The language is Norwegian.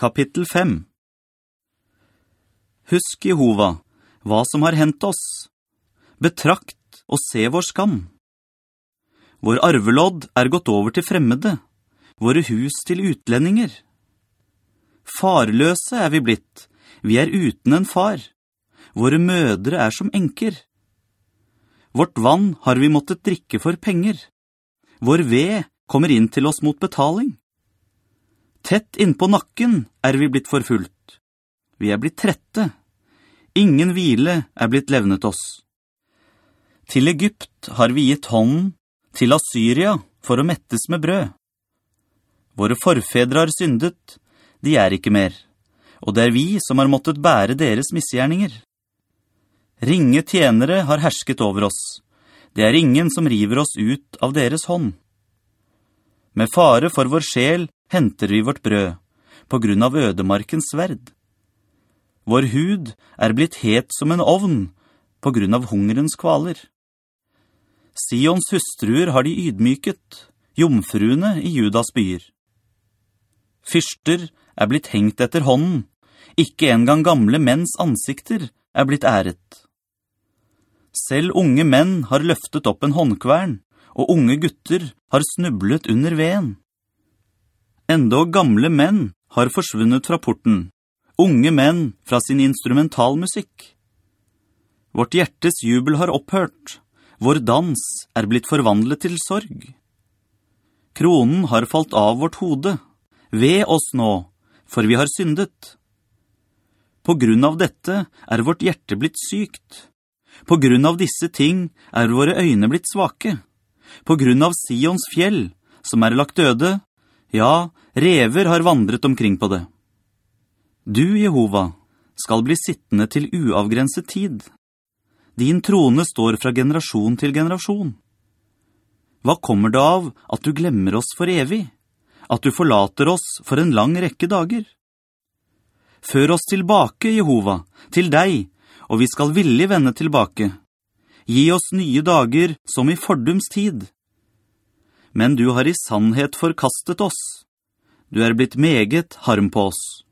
Kapittel 5 Husk, Jehova, hva som har hendt oss. Betrakt og se vår skam. Vår arvelodd er gått over til fremmede, våre hus til utlendinger. Farløse er vi blitt, vi er uten en far. Våre mødre er som enker. Vårt vann har vi måttet drikke for penger. Vår ved kommer inn til oss mot betaling. Tett innpå nakken er vi blitt forfulgt. Vi er blitt trette. Ingen hvile er blitt levnet oss. Til Egypt har vi gitt hånden, til Assyria for å mettes med brød. Våre forfedre har syndet, de er ikke mer, og det er vi som har måttet bære deres misgjerninger. Ringe tjenere har hersket over oss. Det er ingen som river oss ut av deres hånd. Med fare for vår sjel henter vi vårt brød, på grunn av ødemarkens sverd. Vår hud er blitt het som en ovn, på grunn av hungerens kvaler. Sions hustruer har de ydmyket, jomfruene i Judas byer. Fyrster er blitt hengt etter hånden, ikke engang gamle menns ansikter er blitt æret. Selv unge menn har løftet opp en håndkvern, og unge gutter har snublet under veden. Enda gamle menn har forsvunnet fra porten, unge menn fra sin instrumentalmusikk. Vårt hjertes jubel har opphørt, vår dans er blitt forvandlet til sorg. Kronen har falt av vårt hode, ved oss nå, for vi har syndet. På grunn av dette er vårt hjerte blitt sykt. På grunn av disse ting er våre øyne blitt svake. På grunn av Sions fjell, som er lagt døde, ja, rever har vandret omkring på det. Du, Jehova, skal bli sittende til uavgrenset tid. Din trone står fra generasjon til generasjon. Hva kommer det av at du glemmer oss for evig? At du forlater oss for en lang rekke dager? Før oss tilbake, Jehova, til deg, og vi skal villig vende tilbake. Gi oss nye dager som i fordums tid. Men du har i sannhet forkastet oss. Du er blitt meget harm på oss.